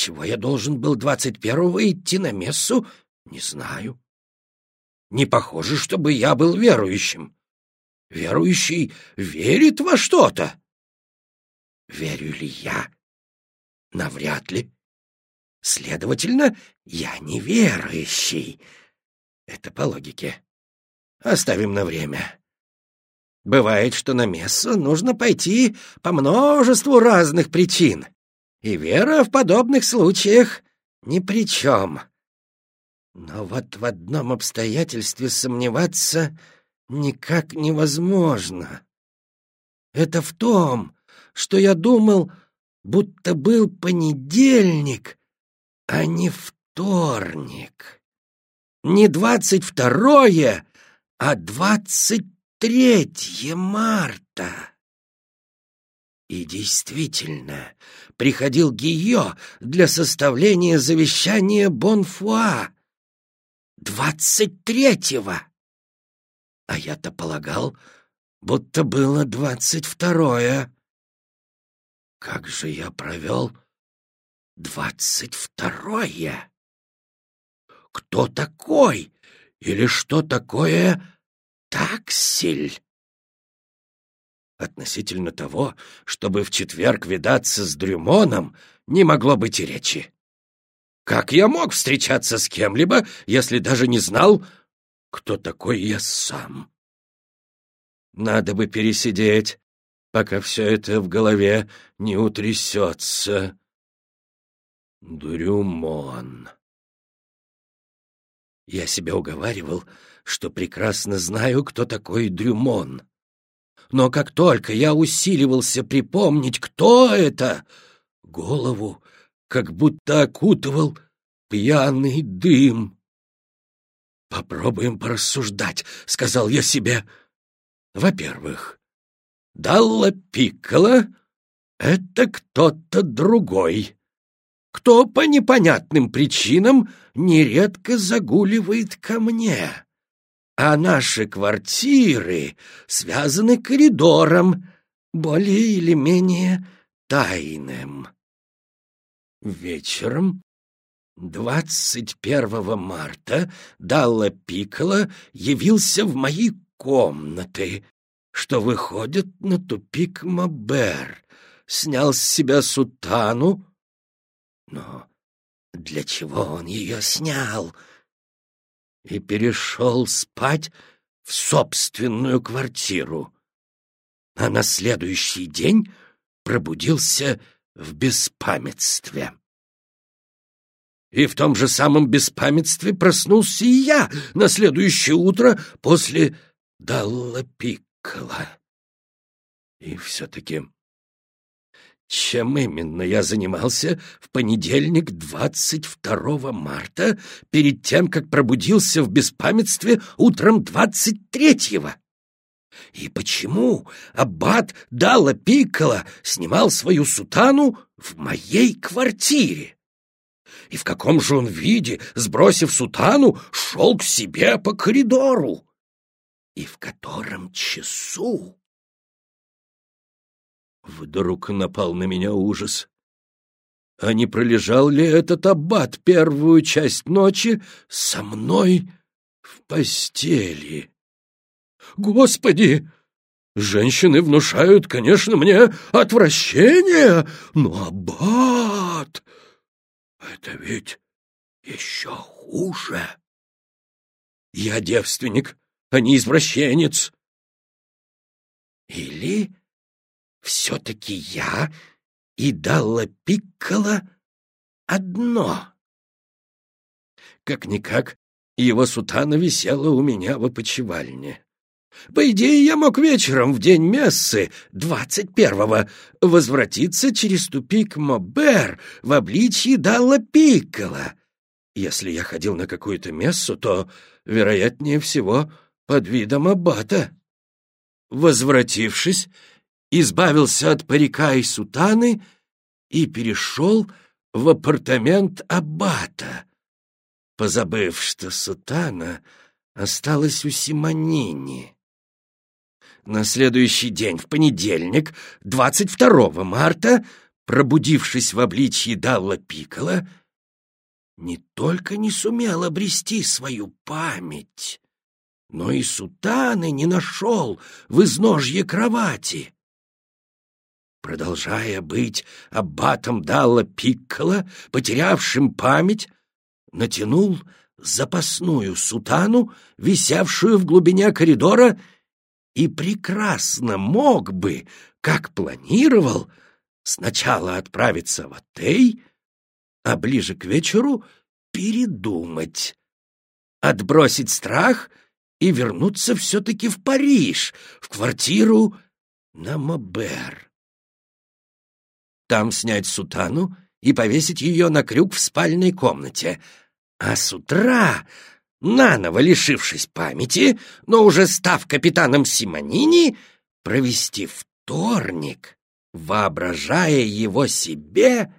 чего я должен был двадцать первого идти на мессу, не знаю. Не похоже, чтобы я был верующим. Верующий верит во что-то. Верю ли я? Навряд ли. Следовательно, я неверующий. Это по логике. Оставим на время. Бывает, что на мессу нужно пойти по множеству разных причин, и вера в подобных случаях ни при чем. Но вот в одном обстоятельстве сомневаться никак невозможно. Это в том, что я думал, будто был понедельник, а не вторник. Не двадцать второе, а двадцать третье марта. И действительно, приходил Гийо для составления завещания Бонфуа. Двадцать третьего! А я-то полагал, будто было двадцать второе. Как же я провел двадцать второе? Кто такой или что такое таксель? Относительно того, чтобы в четверг видаться с Дрюмоном, не могло быть и речи. Как я мог встречаться с кем-либо, если даже не знал, кто такой я сам? Надо бы пересидеть, пока все это в голове не утрясется. Дрюмон. Я себя уговаривал, что прекрасно знаю, кто такой Дрюмон. Но как только я усиливался припомнить, кто это, голову как будто окутывал пьяный дым. «Попробуем порассуждать», — сказал я себе. «Во-первых, Далла Пиккола — это кто-то другой, кто по непонятным причинам нередко загуливает ко мне а наши квартиры связаны коридором, более или менее тайным. Вечером 21 марта Далла Пикола явился в мои комнаты, что выходит на тупик Мабер, снял с себя сутану. Но для чего он ее снял? — и перешел спать в собственную квартиру. А на следующий день пробудился в беспамятстве. И в том же самом беспамятстве проснулся и я на следующее утро после Далла. И все-таки чем именно я занимался в понедельник 22 марта, перед тем, как пробудился в беспамятстве утром 23-го? И почему аббат Дала Пиккола снимал свою сутану в моей квартире? И в каком же он виде, сбросив сутану, шел к себе по коридору? И в котором часу? Вдруг напал на меня ужас. А не пролежал ли этот аббат первую часть ночи со мной в постели? Господи! Женщины внушают, конечно, мне отвращение, но аббат... Это ведь еще хуже. Я девственник, а не извращенец. Или все-таки я и Далла Пиккола одно. Как-никак, его сутана висела у меня в опочивальне. По идее, я мог вечером в день мессы, двадцать первого, возвратиться через тупик Мобер в обличье Далла Пиккола. Если я ходил на какую-то мессу, то, вероятнее всего, под видом аббата. Возвратившись, избавился от парика и сутаны и перешел в апартамент аббата, позабыв, что сутана осталась у Симонини. На следующий день, в понедельник, 22 марта, пробудившись в обличье Далла Пикола, не только не сумел обрести свою память, но и сутаны не нашел в изножье кровати. Продолжая быть аббатом Далла Пиккола, потерявшим память, натянул запасную сутану, висевшую в глубине коридора, и прекрасно мог бы, как планировал, сначала отправиться в Атей, а ближе к вечеру передумать, отбросить страх и вернуться все-таки в Париж, в квартиру на Мобер. Там снять сутану и повесить ее на крюк в спальной комнате, а с утра, наново лишившись памяти, но уже став капитаном Симонини, провести вторник, воображая его себе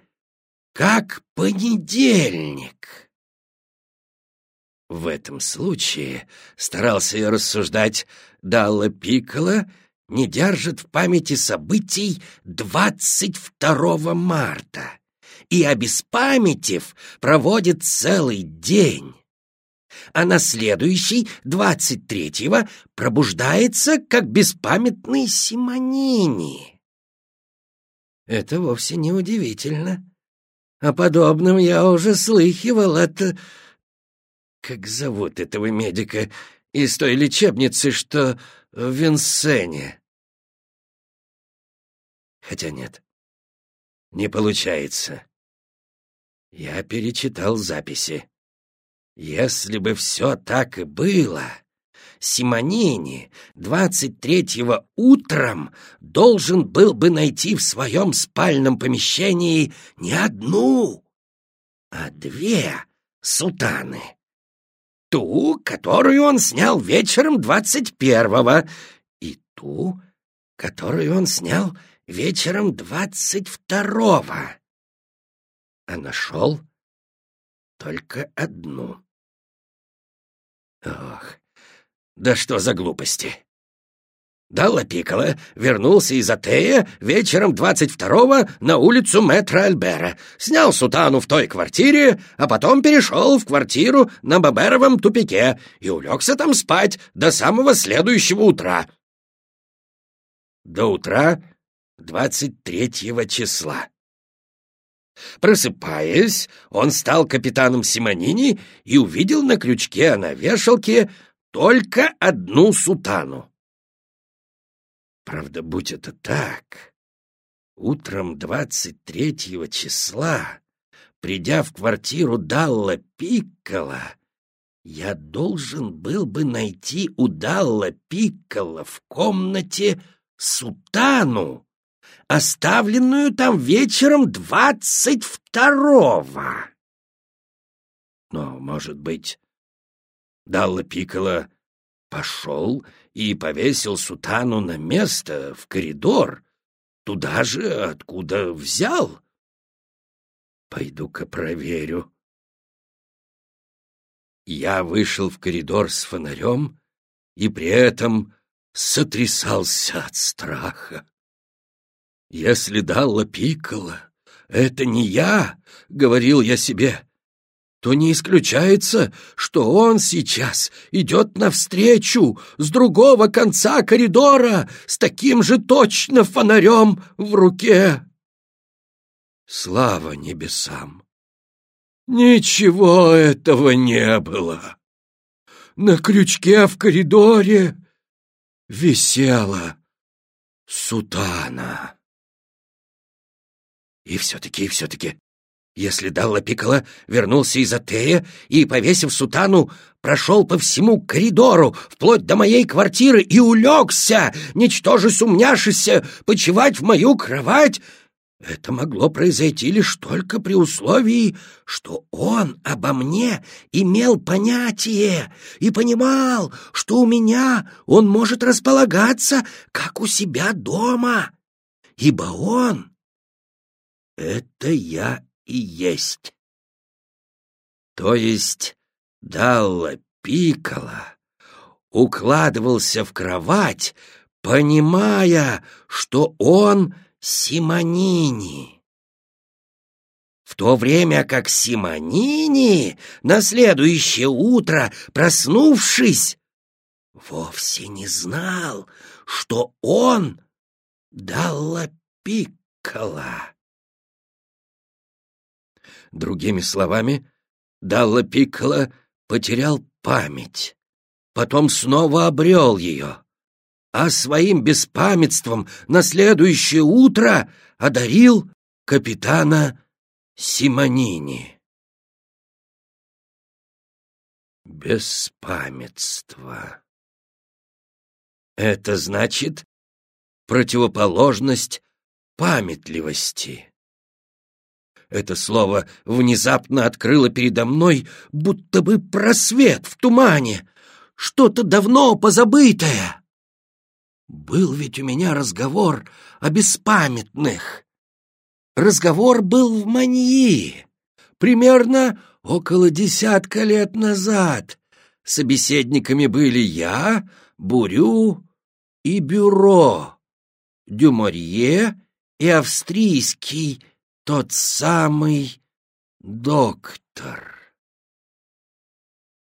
как понедельник. В этом случае, старался я рассуждать, Далла Пиккола не держит в памяти событий 22 марта и, обеспамятив, проводит целый день. А на следующий, 23-го, пробуждается, как беспамятный Симонини. Это вовсе не удивительно. О подобном я уже слыхивал от... Как зовут этого медика из той лечебницы, что в Винсене? Хотя нет, не получается. Я перечитал записи. Если бы все так и было, Симонини 23-го утром должен был бы найти в своем спальном помещении не одну, а две сутаны. Ту, которую он снял вечером 21-го, и ту, которую он снял вечером 22-го. А нашел только одну. Ох, да что за глупости! Далла Пикола вернулся из Атея вечером 22-го на улицу Метра Альбера, снял сутану в той квартире, а потом перешел в квартиру на Баберовом тупике и улегся там спать до самого следующего утра. До утра 23 числа. Просыпаясь, он стал капитаном Симонини и увидел на крючке на вешалке только одну сутану. Правда, будь это так, утром 23 числа, придя в квартиру Далла Пиккола, я должен был бы найти у Далла Пиккола в комнате сутану, оставленную там вечером двадцать второго. Но, может быть, Далла Пиккола пошел и повесил сутану на место, в коридор, туда же, откуда взял. Пойду-ка проверю. Я вышел в коридор с фонарем и при этом сотрясался от страха. Если Далла Пиккола — это не я, — говорил я себе, то не исключается, что он сейчас идет навстречу с другого конца коридора с таким же точно фонарем в руке. Слава небесам! Ничего этого не было. На крючке в коридоре висела сутана. И все-таки, и все-таки, если Далла Пикола вернулся из Атея и, повесив сутану, прошел по всему коридору, вплоть до моей квартиры, и улегся, ничтоже сумняшися, почевать в мою кровать, это могло произойти лишь только при условии, что он обо мне имел понятие и понимал, что у меня он может располагаться, как у себя дома, ибо он — это я и есть. То есть Далла Пикола укладывался в кровать, понимая, что он Симонини. в то время как Симонини на следующее утро, проснувшись, вовсе не знал, что он Далла Пиккола. Другими словами, Далла Пиккола потерял память, потом снова обрел ее, а своим беспамятством на следующее утро одарил капитана Симонини. Беспамятство. Это значит противоположность памятливости. Это слово внезапно открыло передо мной будто бы просвет в тумане, что-то давно позабытое. Был ведь у меня разговор о беспамятных. Разговор был в Маньи, примерно около десятка лет назад. Собеседниками были я, Бурю и Бюро, Дюморье и австрийский тот самый доктор.